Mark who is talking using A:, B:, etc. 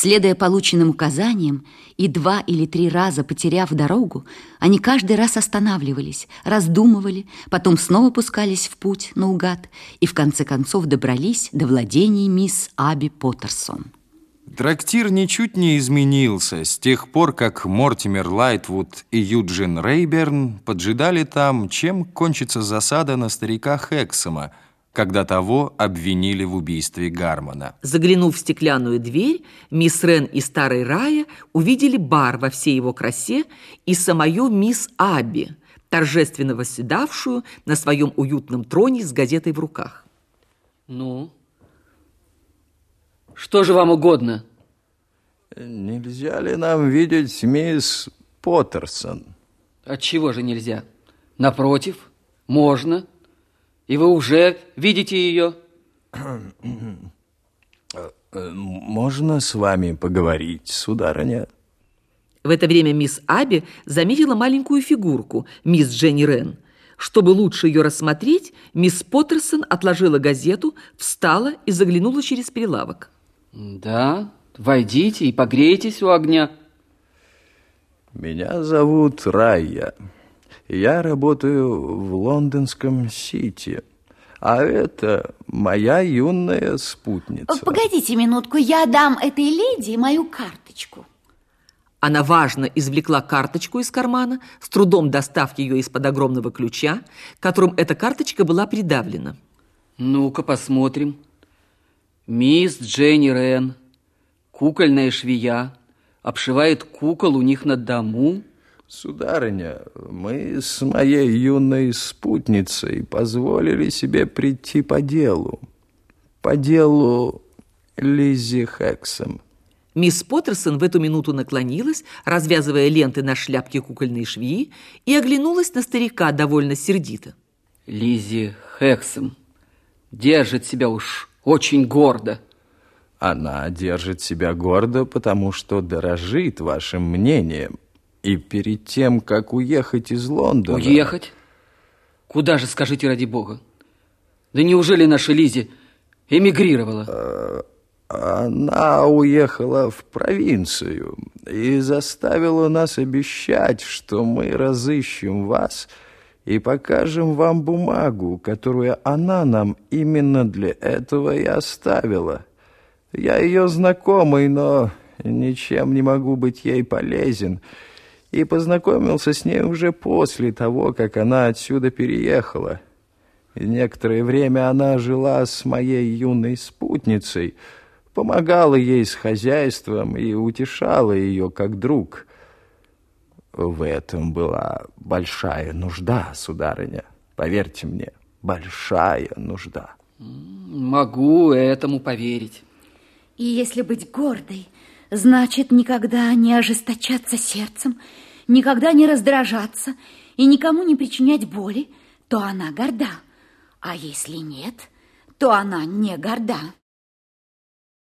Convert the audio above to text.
A: Следуя полученным указаниям и два или три раза потеряв дорогу, они каждый раз останавливались, раздумывали, потом снова пускались в путь наугад и в конце концов добрались до владений мисс Аби Поттерсон.
B: Трактир ничуть не изменился с тех пор, как Мортимер Лайтвуд и Юджин Рейберн поджидали там, чем кончится засада на старика Хексома – когда того обвинили в убийстве Гармона.
C: Заглянув в стеклянную дверь, мисс Рен и старый Рая увидели бар во всей его красе и самую мисс Аби, торжественно восседавшую на своем уютном троне с газетой в руках.
D: Ну, что же вам угодно?
E: Нельзя ли нам видеть мисс Поттерсон?
D: Отчего же нельзя? Напротив, можно. И вы уже видите ее?
E: Можно с вами поговорить, сударыня?
C: В это время мисс Аби заметила маленькую фигурку, мисс Дженни Рен. Чтобы лучше ее рассмотреть, мисс Поттерсон отложила газету, встала и заглянула через перелавок.
D: Да, войдите и погрейтесь у огня.
E: Меня зовут Райя. Я работаю в лондонском Сити. А это моя юная спутница.
F: Погодите минутку, я дам этой леди мою карточку.
C: Она важно извлекла карточку из кармана, с трудом достав ее из-под огромного ключа, которым эта карточка была придавлена.
D: Ну-ка посмотрим. Мисс Дженни Рен, кукольная швея, обшивает кукол у них на дому.
E: Сударыня, мы с моей юной спутницей позволили себе прийти по делу. По делу Лиззи Хексом.
C: Мисс Поттерсон в эту минуту наклонилась, развязывая ленты на шляпке кукольной швеи, и оглянулась на старика довольно сердито.
D: Лиззи Хексом держит себя уж очень гордо.
E: Она держит себя гордо, потому что дорожит вашим мнением. И перед тем, как уехать из Лондона...
D: Уехать? Куда же, скажите ради бога? Да неужели наша Лизи эмигрировала?
E: Э, она уехала в провинцию и заставила нас обещать, что мы разыщем вас и покажем вам бумагу, которую она нам именно для этого и оставила. Я ее знакомый, но ничем не могу быть ей полезен и познакомился с ней уже после того, как она отсюда переехала. И некоторое время она жила с моей юной спутницей, помогала ей с хозяйством и утешала ее как друг. В этом была большая нужда, сударыня, поверьте мне, большая нужда.
D: Могу этому поверить.
F: И если быть гордой, значит никогда не ожесточаться сердцем, никогда не раздражаться и никому не причинять боли, то она горда. А если нет, то она не горда.